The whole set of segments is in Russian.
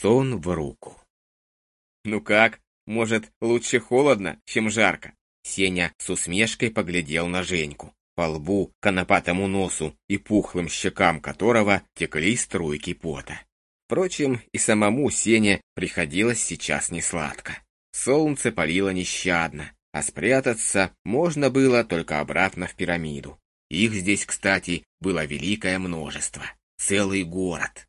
сон в руку. «Ну как? Может, лучше холодно, чем жарко?» Сеня с усмешкой поглядел на Женьку, по лбу, конопатому носу и пухлым щекам которого текли струйки пота. Впрочем, и самому Сене приходилось сейчас несладко. Солнце палило нещадно, а спрятаться можно было только обратно в пирамиду. Их здесь, кстати, было великое множество, целый город.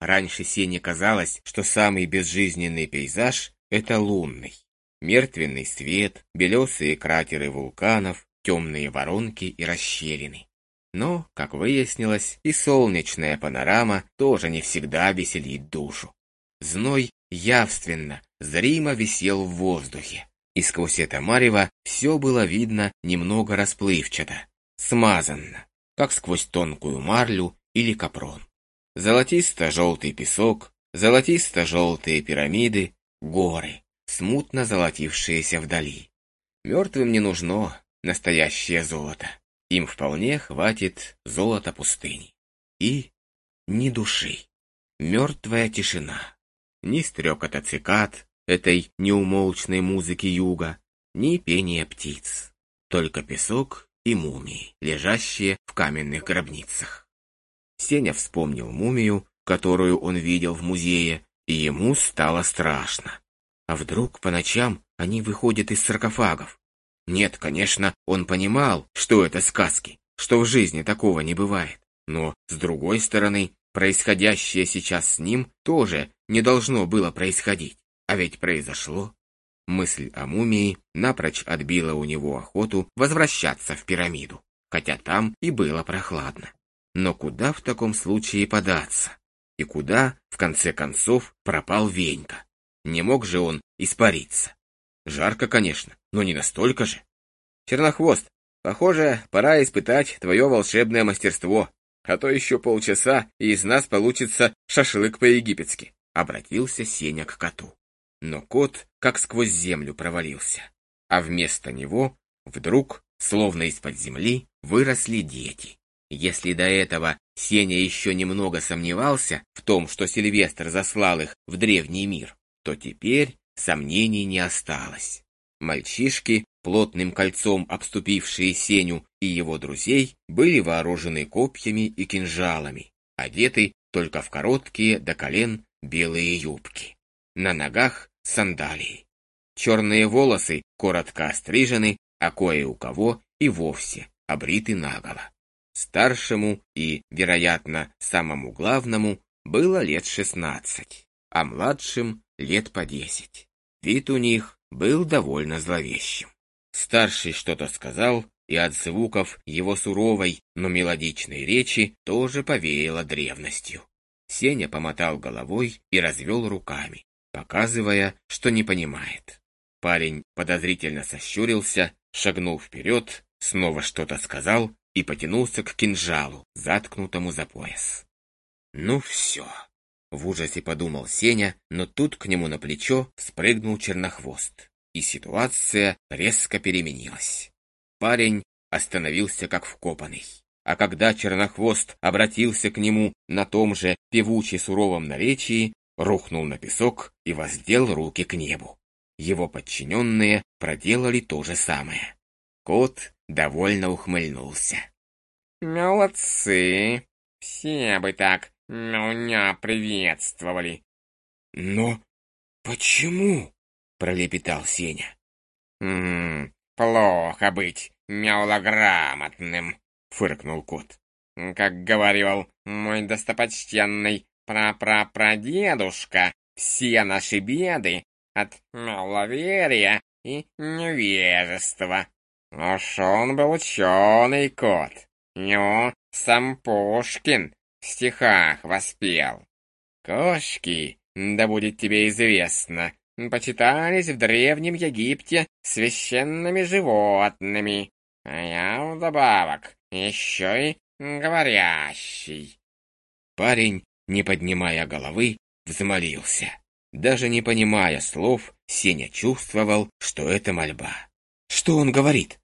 Раньше Сене казалось, что самый безжизненный пейзаж — это лунный. Мертвенный свет, белесые кратеры вулканов, темные воронки и расщелины. Но, как выяснилось, и солнечная панорама тоже не всегда веселит душу. Зной явственно, зримо висел в воздухе, и сквозь это марево все было видно немного расплывчато, смазанно, как сквозь тонкую марлю или капрон. Золотисто-желтый песок, золотисто-желтые пирамиды, горы, смутно золотившиеся вдали. Мертвым не нужно настоящее золото. Им вполне хватит золота пустыни. И ни души. Мертвая тишина. Ни стрекота цикад, этой неумолчной музыки юга, ни пения птиц. Только песок и мумии, лежащие в каменных гробницах. Сеня вспомнил мумию, которую он видел в музее, и ему стало страшно. А вдруг по ночам они выходят из саркофагов? Нет, конечно, он понимал, что это сказки, что в жизни такого не бывает. Но, с другой стороны, происходящее сейчас с ним тоже не должно было происходить. А ведь произошло. Мысль о мумии напрочь отбила у него охоту возвращаться в пирамиду, хотя там и было прохладно. Но куда в таком случае податься? И куда, в конце концов, пропал Венька? Не мог же он испариться. Жарко, конечно, но не настолько же. Чернохвост, похоже, пора испытать твое волшебное мастерство, а то еще полчаса, и из нас получится шашлык по-египетски. Обратился Сеня к коту. Но кот как сквозь землю провалился. А вместо него вдруг, словно из-под земли, выросли дети. Если до этого Сеня еще немного сомневался в том, что Сильвестр заслал их в древний мир, то теперь сомнений не осталось. Мальчишки, плотным кольцом обступившие Сеню и его друзей, были вооружены копьями и кинжалами, одеты только в короткие до колен белые юбки. На ногах сандалии. Черные волосы коротко острижены, а кое у кого и вовсе обриты наголо. Старшему и, вероятно, самому главному было лет шестнадцать, а младшим лет по десять. Вид у них был довольно зловещим. Старший что-то сказал, и от звуков его суровой, но мелодичной речи тоже повеяло древностью. Сеня помотал головой и развел руками, показывая, что не понимает. Парень подозрительно сощурился, шагнул вперед, снова что-то сказал и потянулся к кинжалу, заткнутому за пояс. Ну все. В ужасе подумал Сеня, но тут к нему на плечо спрыгнул чернохвост, и ситуация резко переменилась. Парень остановился как вкопанный. А когда чернохвост обратился к нему на том же певуче суровом наречии, рухнул на песок и воздел руки к небу. Его подчиненные проделали то же самое. Кот довольно ухмыльнулся. «Молодцы! Все бы так меня приветствовали. Но почему? Пролепетал Сеня. М плохо быть мяулограмотным, фыркнул кот. Как говорил мой достопочтенный прапрапрадедушка, все наши беды от маловерия и невежества. Уж он был ученый кот. Ну, сам Пушкин в стихах воспел. Кошки, да будет тебе известно, почитались в Древнем Египте священными животными, а я вдобавок еще и говорящий. Парень, не поднимая головы, взмолился. Даже не понимая слов, Сеня чувствовал, что это мольба. Что он говорит?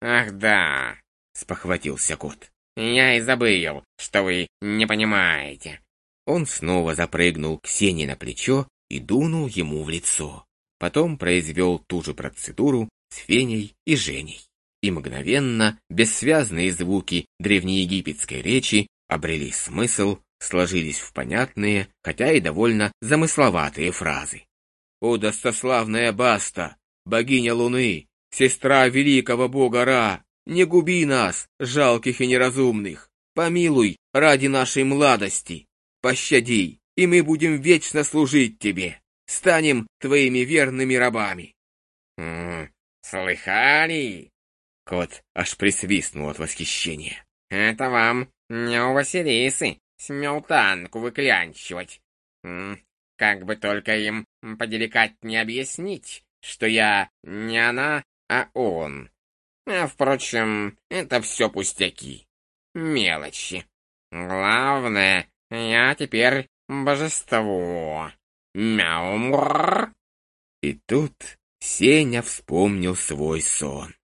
«Ах да!» — спохватился кот. Я и забыл, что вы не понимаете. Он снова запрыгнул к Сене на плечо и дунул ему в лицо. Потом произвел ту же процедуру с Феней и Женей. И мгновенно бессвязные звуки древнеегипетской речи обрели смысл, сложились в понятные, хотя и довольно замысловатые фразы. «О, достославная Баста, богиня Луны, сестра великого бога Ра, не губи нас, жалких и неразумных, помилуй ради нашей младости, пощади, и мы будем вечно служить тебе, станем твоими верными рабами». «М -м, «Слыхали?» Кот аж присвистнул от восхищения. «Это вам не у Василисы смелтанку выклянчивать. Как бы только им поделикатнее объяснить, что я не она, а он. А, впрочем, это все пустяки, мелочи. Главное, я теперь божество. Мяу. И тут Сеня вспомнил свой сон.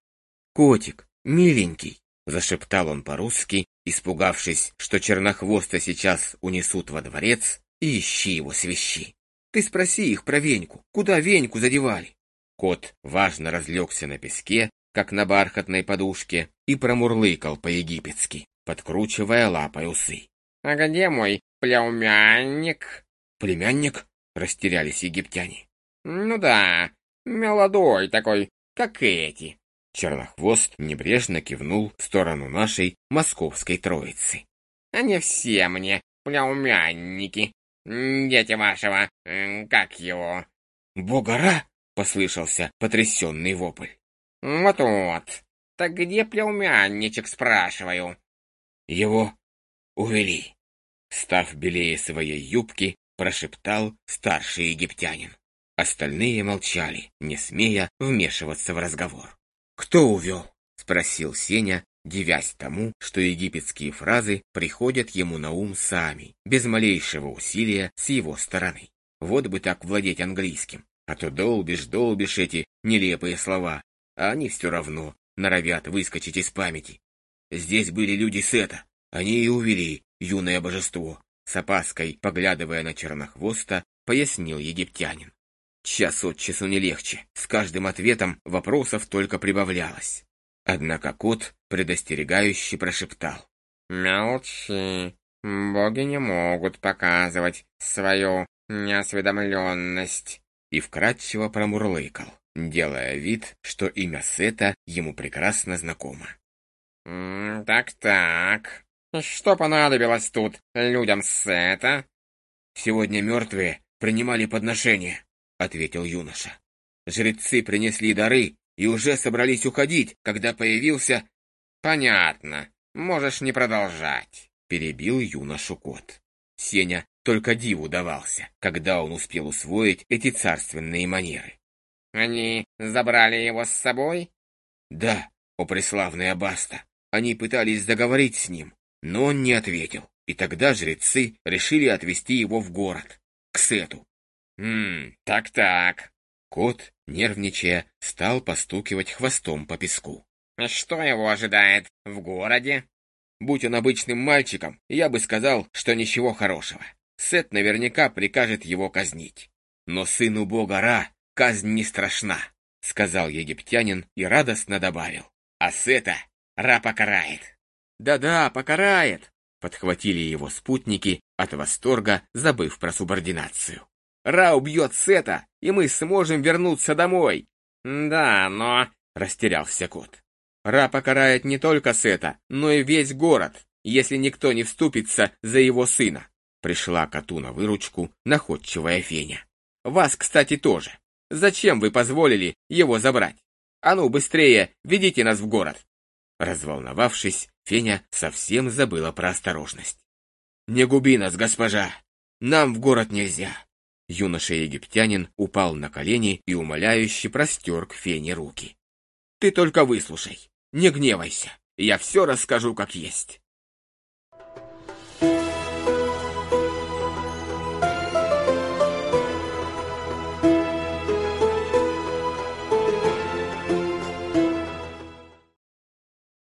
«Котик, миленький!» — зашептал он по-русски, испугавшись, что Чернохвоста сейчас унесут во дворец, и ищи его свищи. Ты спроси их про Веньку, куда Веньку задевали? Кот важно разлегся на песке, как на бархатной подушке, и промурлыкал по-египетски, подкручивая лапой усы. «А где мой племянник?» «Племянник?» — растерялись египтяне. «Ну да, молодой такой, как эти». Чернохвост небрежно кивнул в сторону нашей московской троицы. «Они все мне племянники. Дети вашего, как его?» «Богара!» — послышался потрясенный вопль. «Вот-вот. Так где племянничек, спрашиваю?» «Его увели». Став белее своей юбки, прошептал старший египтянин. Остальные молчали, не смея вмешиваться в разговор. «Кто увел?» — спросил Сеня, дивясь тому, что египетские фразы приходят ему на ум сами, без малейшего усилия с его стороны. Вот бы так владеть английским, а то долбишь-долбишь эти нелепые слова, а они все равно норовят выскочить из памяти. Здесь были люди Сета, они и увели юное божество. С опаской, поглядывая на чернохвоста, пояснил египтянин. Час от часу не легче. С каждым ответом вопросов только прибавлялось. Однако кот предостерегающе прошептал. «Молчи. Боги не могут показывать свою неосведомленность». И вкратчиво промурлыкал, делая вид, что имя Сета ему прекрасно знакомо. «Так-так. Что понадобилось тут людям Сета?» «Сегодня мертвые принимали подношения», — ответил юноша. «Жрецы принесли дары и уже собрались уходить, когда появился...» «Понятно. Можешь не продолжать», — перебил юношу кот. Сеня только диву давался, когда он успел усвоить эти царственные манеры. «Они забрали его с собой?» «Да, о преславная Баста. Они пытались заговорить с ним, но он не ответил, и тогда жрецы решили отвезти его в город, к Сету. «Ммм, так-так». Кот, нервничая, стал постукивать хвостом по песку. «Что его ожидает в городе?» «Будь он обычным мальчиком, я бы сказал, что ничего хорошего. Сет наверняка прикажет его казнить. Но сыну бога Ра казнь не страшна», — сказал египтянин и радостно добавил. «А Сета Ра покарает». «Да-да, покарает», — подхватили его спутники от восторга, забыв про субординацию. Ра убьет Сета, и мы сможем вернуться домой. Да, но... Растерялся кот. Ра покарает не только Сета, но и весь город, если никто не вступится за его сына. Пришла коту на выручку находчивая Феня. Вас, кстати, тоже. Зачем вы позволили его забрать? А ну, быстрее, ведите нас в город. Разволновавшись, Феня совсем забыла про осторожность. «Не губи нас, госпожа! Нам в город нельзя!» Юноша-египтянин упал на колени и умоляюще простер к Фене руки. «Ты только выслушай, не гневайся, я все расскажу как есть.